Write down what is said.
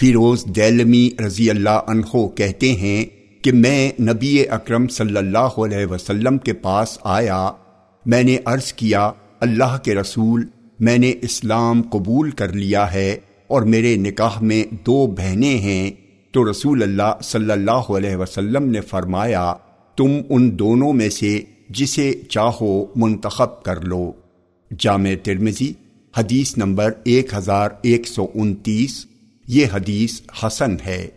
فیروز دیلمی رضی اللہ عنہ کہتے ہیں کہ میں نبی اکرم صلی اللہ علیہ وسلم کے پاس آیا، میں نے عرض کیا، اللہ کے رسول، میں نے اسلام قبول کر لیا ہے اور میرے نکاح میں دو بہنیں ہیں۔ تو رسول اللہ صلی اللہ علیہ وسلم نے فرمایا، تم ان دونوں میں سے جسے چاہو منتخب کر لو۔ جامع ترمزی حدیث نمبر ایک ہزار ایک سو انتیس۔ یہ حدیث حسن ہے۔